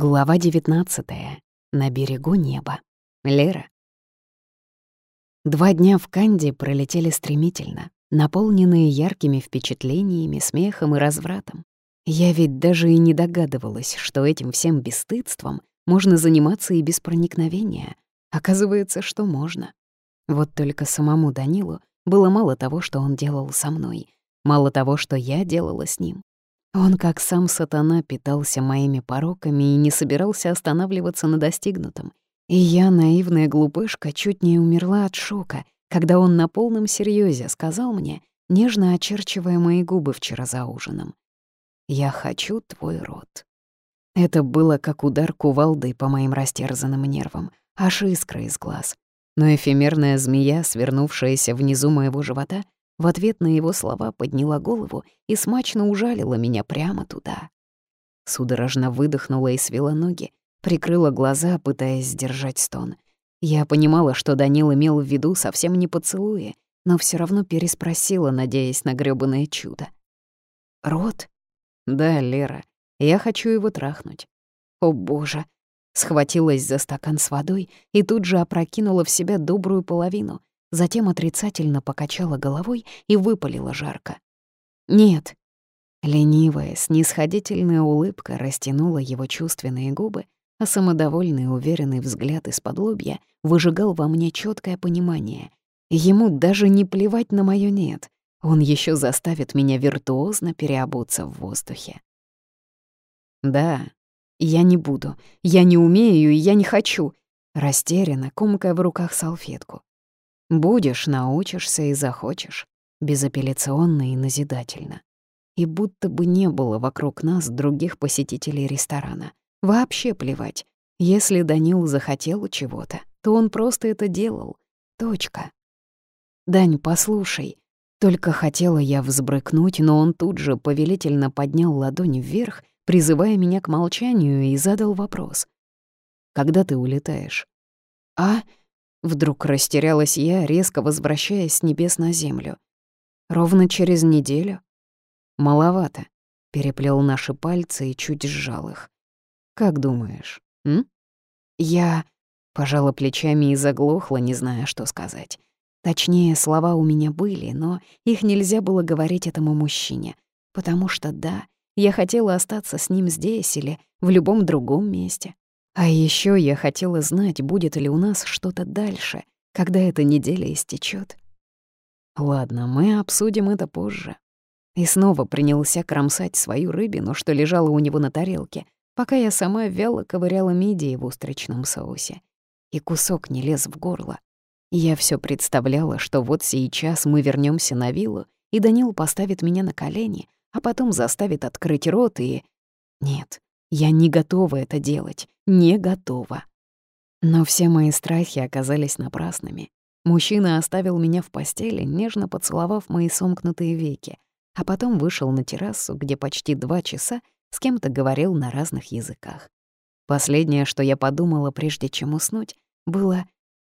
Глава 19. На берегу неба. Лера. Два дня в Канде пролетели стремительно, наполненные яркими впечатлениями, смехом и развратом. Я ведь даже и не догадывалась, что этим всем бесстыдством можно заниматься и без проникновения. Оказывается, что можно. Вот только самому Данилу было мало того, что он делал со мной, мало того, что я делала с ним. Он, как сам сатана, питался моими пороками и не собирался останавливаться на достигнутом. И я, наивная глупышка, чуть не умерла от шока, когда он на полном серьезе сказал мне, нежно очерчивая мои губы вчера за ужином. «Я хочу твой рот». Это было как удар кувалдой по моим растерзанным нервам, аж искра из глаз. Но эфемерная змея, свернувшаяся внизу моего живота, в ответ на его слова подняла голову и смачно ужалила меня прямо туда. Судорожно выдохнула и свела ноги, прикрыла глаза, пытаясь сдержать стон. Я понимала, что Данил имел в виду совсем не поцелуи, но все равно переспросила, надеясь на грёбаное чудо. «Рот?» «Да, Лера, я хочу его трахнуть». «О, боже!» Схватилась за стакан с водой и тут же опрокинула в себя добрую половину, затем отрицательно покачала головой и выпалила жарко. «Нет». Ленивая, снисходительная улыбка растянула его чувственные губы, а самодовольный уверенный взгляд из-под лобья выжигал во мне четкое понимание. Ему даже не плевать на моё «нет». Он еще заставит меня виртуозно переобуться в воздухе. «Да, я не буду. Я не умею и я не хочу», растерянно, комкая в руках салфетку. Будешь, научишься и захочешь. Безапелляционно и назидательно. И будто бы не было вокруг нас других посетителей ресторана. Вообще плевать. Если Данил захотел чего-то, то он просто это делал. Точка. «Дань, послушай». Только хотела я взбрыкнуть, но он тут же повелительно поднял ладонь вверх, призывая меня к молчанию, и задал вопрос. «Когда ты улетаешь?» «А?» Вдруг растерялась я, резко возвращаясь с небес на землю. Ровно через неделю? Маловато. Переплел наши пальцы и чуть сжал их. Как думаешь, м? Я пожала плечами и заглохла, не зная, что сказать. Точнее, слова у меня были, но их нельзя было говорить этому мужчине, потому что да, я хотела остаться с ним здесь или в любом другом месте. А еще я хотела знать, будет ли у нас что-то дальше, когда эта неделя истечет. Ладно, мы обсудим это позже. И снова принялся кромсать свою рыбину, что лежала у него на тарелке, пока я сама вяло ковыряла мидии в устричном соусе. И кусок не лез в горло. Я все представляла, что вот сейчас мы вернемся на виллу, и Данил поставит меня на колени, а потом заставит открыть рот и... Нет, я не готова это делать, не готова. Но все мои страхи оказались напрасными. Мужчина оставил меня в постели, нежно поцеловав мои сомкнутые веки, а потом вышел на террасу, где почти два часа с кем-то говорил на разных языках. Последнее, что я подумала, прежде чем уснуть, было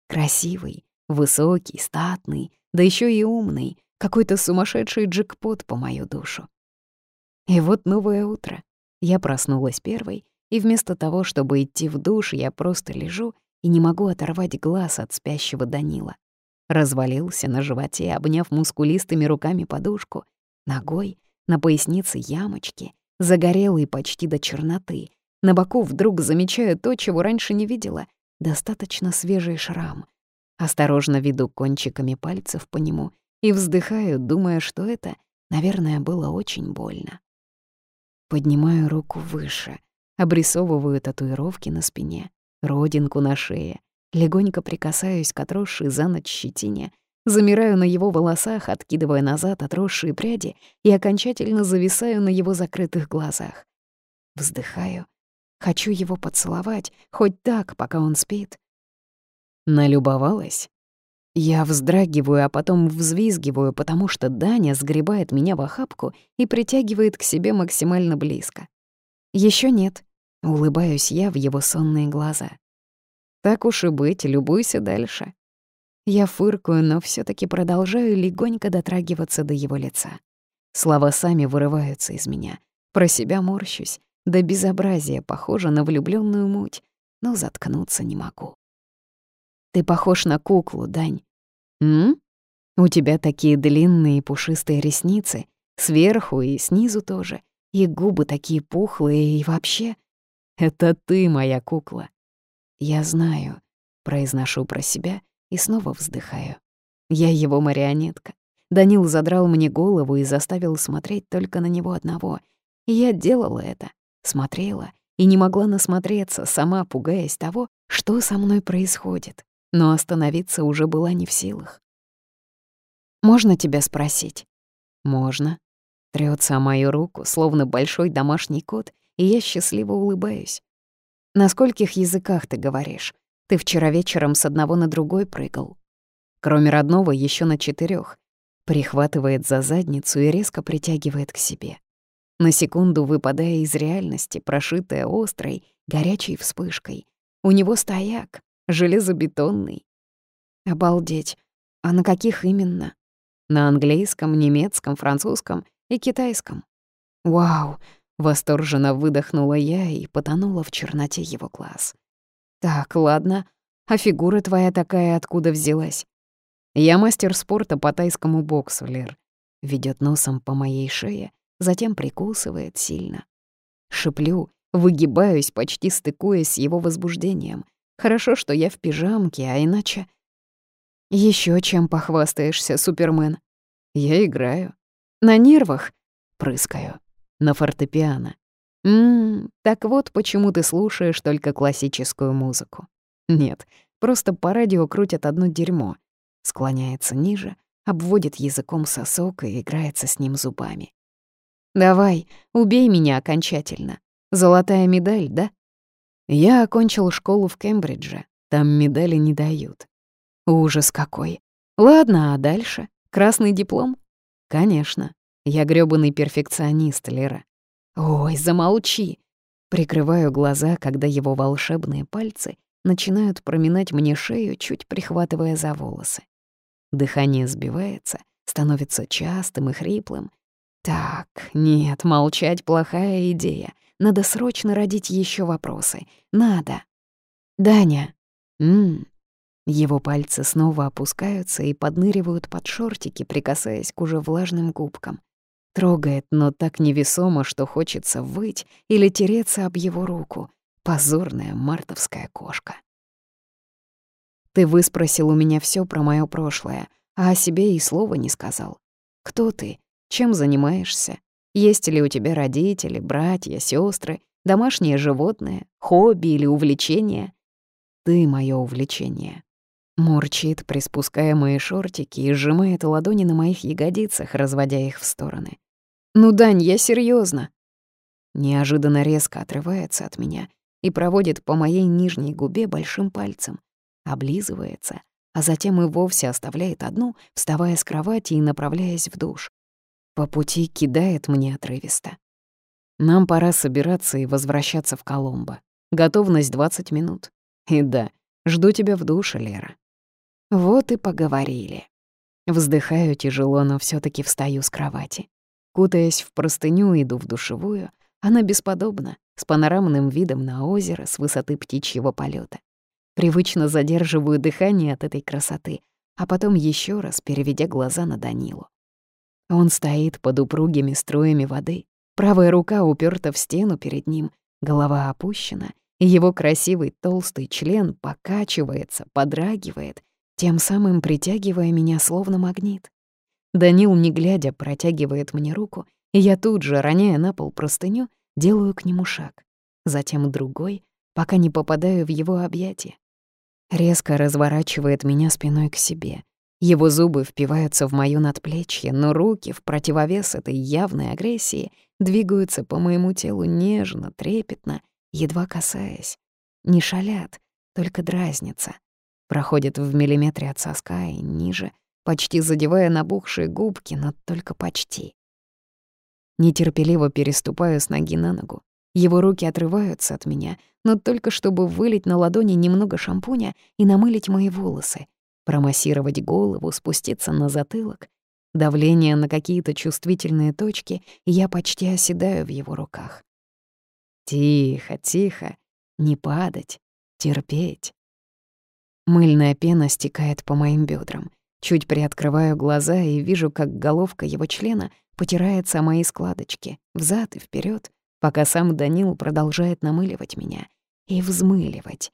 красивый, высокий, статный, да еще и умный, какой-то сумасшедший джекпот по мою душу. И вот новое утро. Я проснулась первой, и вместо того, чтобы идти в душ, я просто лежу и не могу оторвать глаз от спящего Данила. Развалился на животе, обняв мускулистыми руками подушку, ногой, на пояснице ямочки, загорелый почти до черноты. На боку вдруг замечаю то, чего раньше не видела — достаточно свежий шрам. Осторожно веду кончиками пальцев по нему и вздыхаю, думая, что это, наверное, было очень больно. Поднимаю руку выше, обрисовываю татуировки на спине, родинку на шее, легонько прикасаюсь к отросшей за ночь щетине, замираю на его волосах, откидывая назад отросшие пряди и окончательно зависаю на его закрытых глазах. Вздыхаю. Хочу его поцеловать, хоть так, пока он спит. Налюбовалась? Я вздрагиваю, а потом взвизгиваю, потому что Даня сгребает меня в охапку и притягивает к себе максимально близко. Еще нет. Улыбаюсь я в его сонные глаза. Так уж и быть, любуйся дальше. Я фыркаю, но все таки продолжаю легонько дотрагиваться до его лица. Слова сами вырываются из меня. Про себя морщусь. Да безобразие похоже на влюбленную муть, но заткнуться не могу. Ты похож на куклу, Дань. М? У тебя такие длинные пушистые ресницы, сверху и снизу тоже, и губы такие пухлые, и вообще... Это ты моя кукла. Я знаю, произношу про себя и снова вздыхаю. Я его марионетка. Данил задрал мне голову и заставил смотреть только на него одного. И я делала это, смотрела и не могла насмотреться, сама пугаясь того, что со мной происходит. Но остановиться уже была не в силах. «Можно тебя спросить?» «Можно». Трётся о мою руку, словно большой домашний кот, и я счастливо улыбаюсь. «На скольких языках ты говоришь? Ты вчера вечером с одного на другой прыгал. Кроме родного, еще на четырех. Прихватывает за задницу и резко притягивает к себе. На секунду выпадая из реальности, прошитая острой, горячей вспышкой. У него стояк, железобетонный. Обалдеть. А на каких именно? На английском, немецком, французском и китайском. Вау! Восторженно выдохнула я и потонула в черноте его глаз. Так, ладно. А фигура твоя такая откуда взялась? Я мастер спорта по тайскому боксу, Лер. Ведет носом по моей шее, затем прикусывает сильно. Шиплю, выгибаюсь, почти стыкуясь с его возбуждением. Хорошо, что я в пижамке, а иначе... Еще чем похвастаешься, Супермен? Я играю. На нервах? Прыскаю. На фортепиано. Ммм, так вот почему ты слушаешь только классическую музыку. Нет, просто по радио крутят одно дерьмо. Склоняется ниже, обводит языком сосок и играется с ним зубами. «Давай, убей меня окончательно. Золотая медаль, да?» Я окончил школу в Кембридже. Там медали не дают. Ужас какой. Ладно, а дальше? Красный диплом? Конечно. Я грёбаный перфекционист, Лера. Ой, замолчи. Прикрываю глаза, когда его волшебные пальцы начинают проминать мне шею, чуть прихватывая за волосы. Дыхание сбивается, становится частым и хриплым. Так, нет, молчать — плохая идея. Надо срочно родить еще вопросы. Надо. Даня. Ммм, его пальцы снова опускаются и подныривают под шортики, прикасаясь к уже влажным губкам. Трогает, но так невесомо, что хочется выть или тереться об его руку. Позорная мартовская кошка. Ты выспросил у меня все про мое прошлое, а о себе и слова не сказал. Кто ты? Чем занимаешься? Есть ли у тебя родители, братья, сестры, домашние животные, хобби или увлечения? Ты — мое увлечение. Мурчит, приспуская мои шортики и сжимает ладони на моих ягодицах, разводя их в стороны. «Ну, Дань, я серьезно. Неожиданно резко отрывается от меня и проводит по моей нижней губе большим пальцем, облизывается, а затем и вовсе оставляет одну, вставая с кровати и направляясь в душ. По пути кидает мне отрывисто. Нам пора собираться и возвращаться в Коломбо. Готовность 20 минут. И да, жду тебя в душе, Лера. Вот и поговорили. Вздыхаю тяжело, но все таки встаю с кровати. Кутаясь в простыню, иду в душевую. Она бесподобна, с панорамным видом на озеро с высоты птичьего полета. Привычно задерживаю дыхание от этой красоты, а потом еще раз переведя глаза на Данилу. Он стоит под упругими струями воды, правая рука уперта в стену перед ним, голова опущена, и его красивый толстый член покачивается, подрагивает, тем самым притягивая меня словно магнит. Данил, не глядя, протягивает мне руку, и я тут же, роняя на пол простыню, делаю к нему шаг, затем другой, пока не попадаю в его объятия. Резко разворачивает меня спиной к себе. Его зубы впиваются в моё надплечье, но руки, в противовес этой явной агрессии, двигаются по моему телу нежно, трепетно, едва касаясь. Не шалят, только дразнятся, проходит в миллиметре от соска и ниже, почти задевая набухшие губки, но только почти. Нетерпеливо переступаю с ноги на ногу. Его руки отрываются от меня, но только чтобы вылить на ладони немного шампуня и намылить мои волосы, промассировать голову, спуститься на затылок. Давление на какие-то чувствительные точки, и я почти оседаю в его руках. Тихо, тихо, не падать, терпеть. Мыльная пена стекает по моим бедрам. Чуть приоткрываю глаза и вижу, как головка его члена потирается о мои складочки, взад и вперед, пока сам Данил продолжает намыливать меня и взмыливать.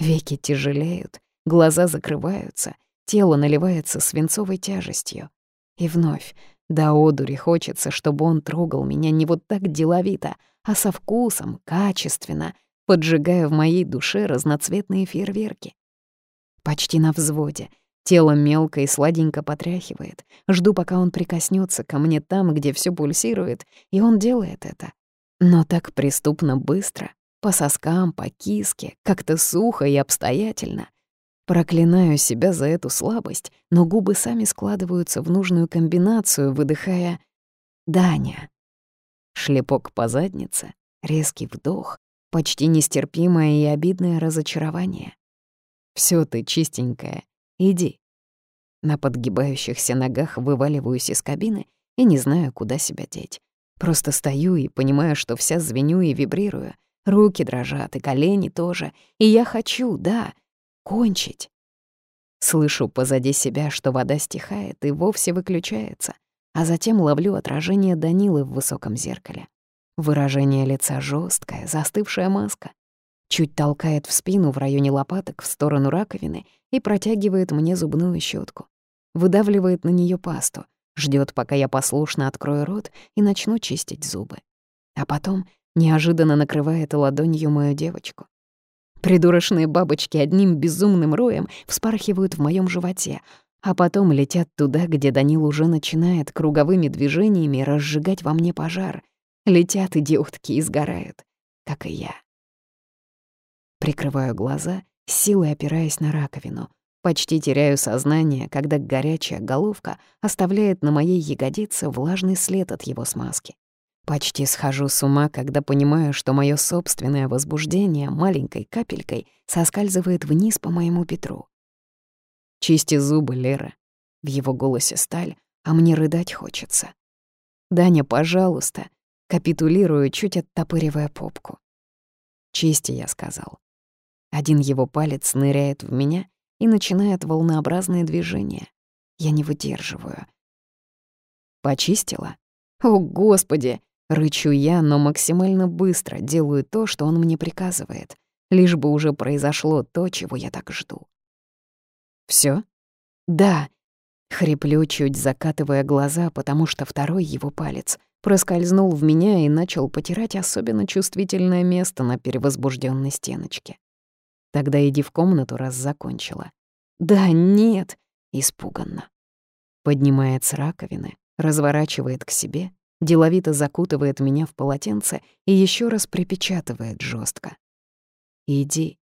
Веки тяжелеют, глаза закрываются, тело наливается свинцовой тяжестью. И вновь до одури хочется, чтобы он трогал меня не вот так деловито, а со вкусом, качественно, поджигая в моей душе разноцветные фейерверки. Почти на взводе. Тело мелко и сладенько потряхивает. Жду, пока он прикоснется ко мне там, где все пульсирует, и он делает это. Но так преступно быстро, по соскам, по киске, как-то сухо и обстоятельно. Проклинаю себя за эту слабость, но губы сами складываются в нужную комбинацию, выдыхая «Даня». Шлепок по заднице, резкий вдох, почти нестерпимое и обидное разочарование. Все ты чистенькая, иди». На подгибающихся ногах вываливаюсь из кабины и не знаю, куда себя деть. Просто стою и понимаю, что вся звеню и вибрирую. Руки дрожат, и колени тоже. И я хочу, да, кончить. Слышу позади себя, что вода стихает и вовсе выключается, а затем ловлю отражение Данилы в высоком зеркале. Выражение лица жесткое, застывшая маска. Чуть толкает в спину в районе лопаток в сторону раковины и протягивает мне зубную щетку. Выдавливает на нее пасту, ждет, пока я послушно открою рот и начну чистить зубы. А потом неожиданно накрывает ладонью мою девочку. Придурочные бабочки одним безумным роем вспархивают в моем животе, а потом летят туда, где Данил уже начинает круговыми движениями разжигать во мне пожар. Летят идиотки и сгорают, как и я. Прикрываю глаза, силой опираясь на раковину. Почти теряю сознание, когда горячая головка оставляет на моей ягодице влажный след от его смазки. Почти схожу с ума, когда понимаю, что мое собственное возбуждение маленькой капелькой соскальзывает вниз по моему Петру. «Чисти зубы, Лера». В его голосе сталь, а мне рыдать хочется. «Даня, пожалуйста», капитулирую, чуть оттопыривая попку. «Чисти», — я сказал. Один его палец ныряет в меня и начинает волнообразные движения. Я не выдерживаю. «Почистила?» «О, Господи!» Рычу я, но максимально быстро делаю то, что он мне приказывает, лишь бы уже произошло то, чего я так жду. Всё? Да. Хриплю, чуть закатывая глаза, потому что второй его палец проскользнул в меня и начал потирать особенно чувствительное место на перевозбужденной стеночке. Тогда иди в комнату, раз закончила. Да, нет, испуганно. Поднимает с раковины, разворачивает к себе деловито закутывает меня в полотенце и еще раз припечатывает жестко. «Иди».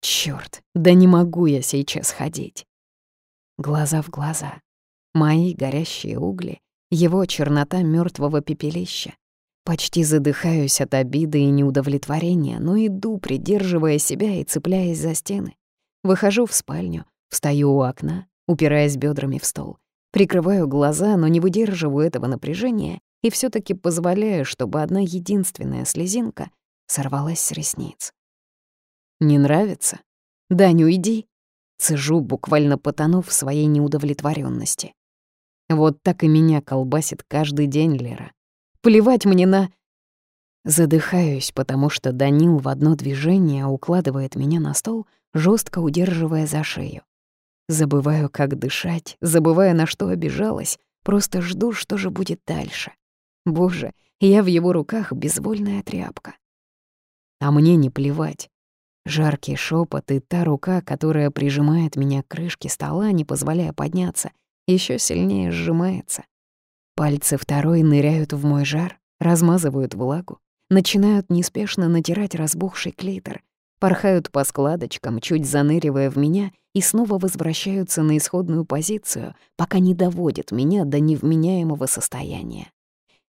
Черт, да не могу я сейчас ходить. Глаза в глаза. Мои горящие угли, его чернота мертвого пепелища. Почти задыхаюсь от обиды и неудовлетворения, но иду, придерживая себя и цепляясь за стены. Выхожу в спальню, встаю у окна, упираясь бедрами в стол. Прикрываю глаза, но не выдерживаю этого напряжения и все таки позволяю, чтобы одна единственная слезинка сорвалась с ресниц. «Не нравится? Дань, уйди!» Цежу, буквально потонув в своей неудовлетворенности. Вот так и меня колбасит каждый день, Лера. Плевать мне на... Задыхаюсь, потому что Данил в одно движение укладывает меня на стол, жестко удерживая за шею. Забываю, как дышать, забывая, на что обижалась, просто жду, что же будет дальше. Боже, я в его руках безвольная тряпка. А мне не плевать. Жаркий шепот и та рука, которая прижимает меня к крышке стола, не позволяя подняться, еще сильнее сжимается. Пальцы второй ныряют в мой жар, размазывают влагу, начинают неспешно натирать разбухший клитор, порхают по складочкам, чуть заныривая в меня, и снова возвращаются на исходную позицию, пока не доводят меня до невменяемого состояния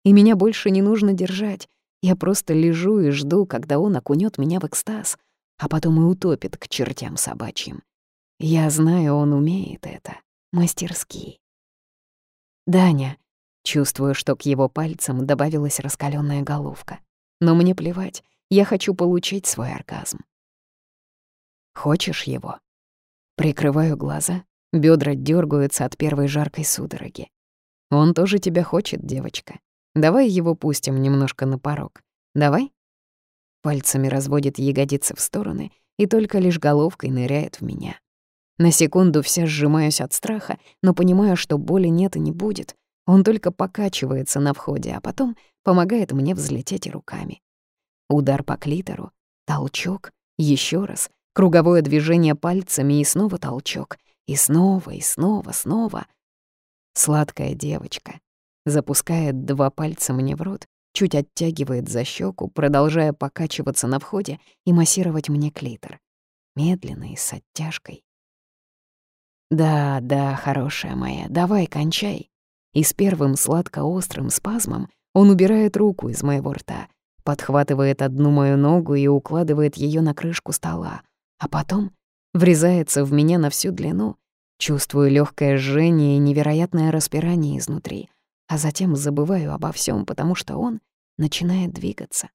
и меня больше не нужно держать. Я просто лежу и жду, когда он окунет меня в экстаз, а потом и утопит к чертям собачьим. Я знаю, он умеет это. Мастерски. «Даня», чувствую, что к его пальцам добавилась раскаленная головка. Но мне плевать, Я хочу получить свой оргазм. Хочешь его? Прикрываю глаза, бедра дергаются от первой жаркой судороги. Он тоже тебя хочет, девочка. Давай его пустим немножко на порог. Давай? Пальцами разводит ягодицы в стороны и только лишь головкой ныряет в меня. На секунду вся сжимаюсь от страха, но понимаю, что боли нет и не будет. Он только покачивается на входе, а потом помогает мне взлететь руками. Удар по клитору, толчок, еще раз, круговое движение пальцами и снова толчок, и снова, и снова, снова. Сладкая девочка. Запускает два пальца мне в рот, чуть оттягивает за щеку, продолжая покачиваться на входе и массировать мне клитор. Медленно и с оттяжкой. «Да, да, хорошая моя, давай, кончай». И с первым сладко-острым спазмом он убирает руку из моего рта, подхватывает одну мою ногу и укладывает ее на крышку стола, а потом врезается в меня на всю длину, чувствую легкое жжение и невероятное распирание изнутри, а затем забываю обо всем, потому что он начинает двигаться.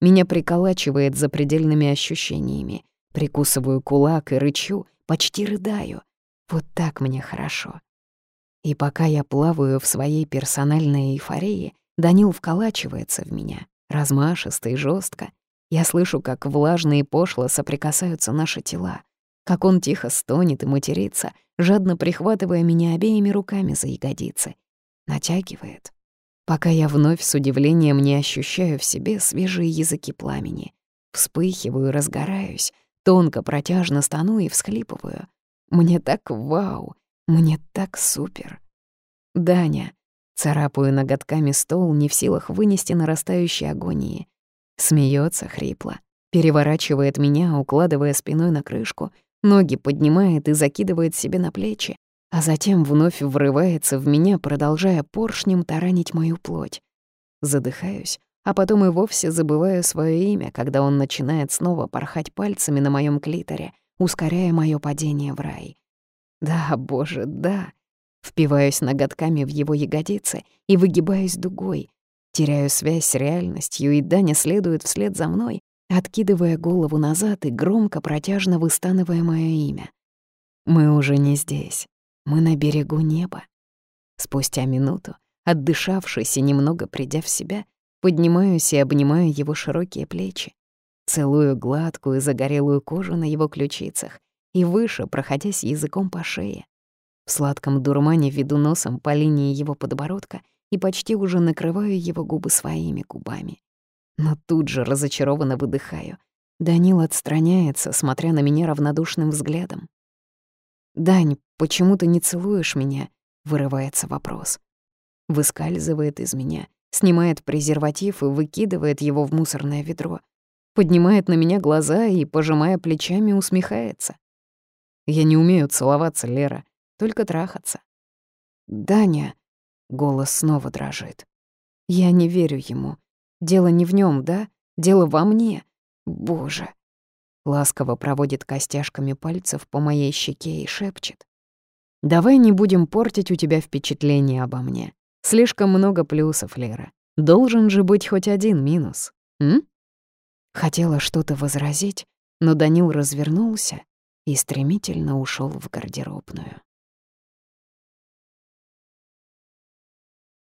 Меня приколачивает за предельными ощущениями. Прикусываю кулак и рычу, почти рыдаю. Вот так мне хорошо. И пока я плаваю в своей персональной эйфории, Данил вколачивается в меня, размашисто и жестко. Я слышу, как влажно и пошло соприкасаются наши тела, как он тихо стонет и матерится, жадно прихватывая меня обеими руками за ягодицы. Натягивает, пока я вновь с удивлением не ощущаю в себе свежие языки пламени. Вспыхиваю, разгораюсь, тонко, протяжно стану и всхлипываю. Мне так вау, мне так супер. Даня, царапаю ноготками стол, не в силах вынести нарастающей агонии. Смеется хрипло, переворачивает меня, укладывая спиной на крышку, ноги поднимает и закидывает себе на плечи, а затем вновь врывается в меня, продолжая поршнем таранить мою плоть. Задыхаюсь, а потом и вовсе забываю свое имя, когда он начинает снова порхать пальцами на моем клиторе, ускоряя мое падение в рай. Да, боже, да. Впиваюсь ноготками в его ягодицы и выгибаюсь дугой, Теряю связь с реальностью, и Даня следует вслед за мной, откидывая голову назад и громко протяжно выстанывая моё имя. Мы уже не здесь. Мы на берегу неба. Спустя минуту, отдышавшись и немного придя в себя, поднимаюсь и обнимаю его широкие плечи, целую гладкую загорелую кожу на его ключицах и выше, проходясь языком по шее. В сладком дурмане веду носом по линии его подбородка — и почти уже накрываю его губы своими губами. Но тут же разочарованно выдыхаю. Данил отстраняется, смотря на меня равнодушным взглядом. «Дань, почему ты не целуешь меня?» — вырывается вопрос. Выскальзывает из меня, снимает презерватив и выкидывает его в мусорное ведро. Поднимает на меня глаза и, пожимая плечами, усмехается. «Я не умею целоваться, Лера, только трахаться». «Даня», Голос снова дрожит. Я не верю ему. Дело не в нем, да? Дело во мне. Боже. Ласково проводит костяшками пальцев по моей щеке и шепчет. «Давай не будем портить у тебя впечатление обо мне. Слишком много плюсов, Лера. Должен же быть хоть один минус. М?» Хотела что-то возразить, но Данил развернулся и стремительно ушел в гардеробную.